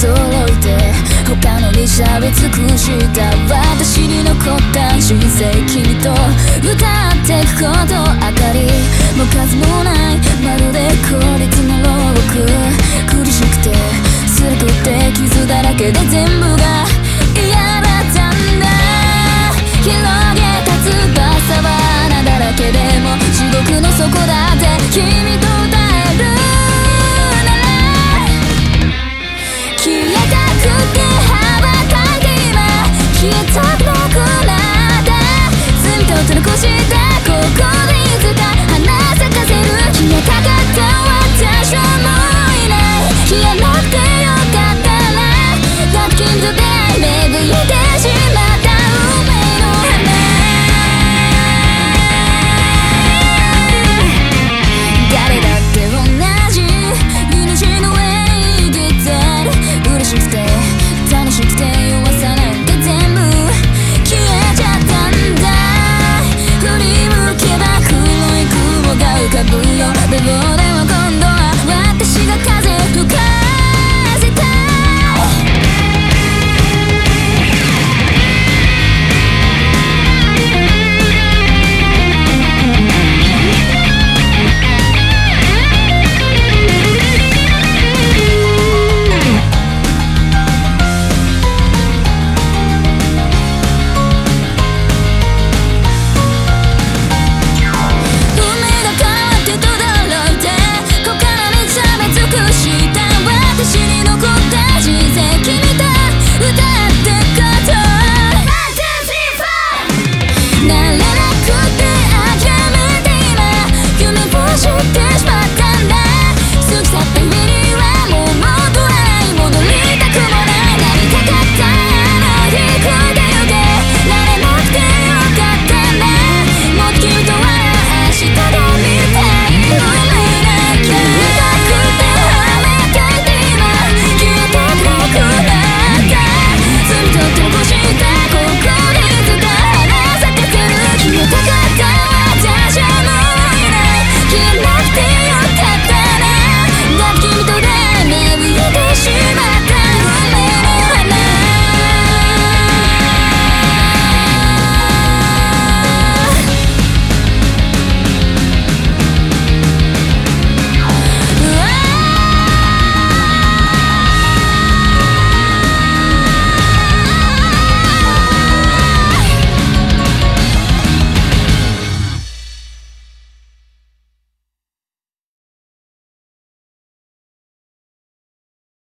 届いて他のにしゃべ尽くした。私に残った。人生君と歌ってくこと当た。りも数もないまるで孤立の牢獄苦しくてす辛くて傷だらけで全部な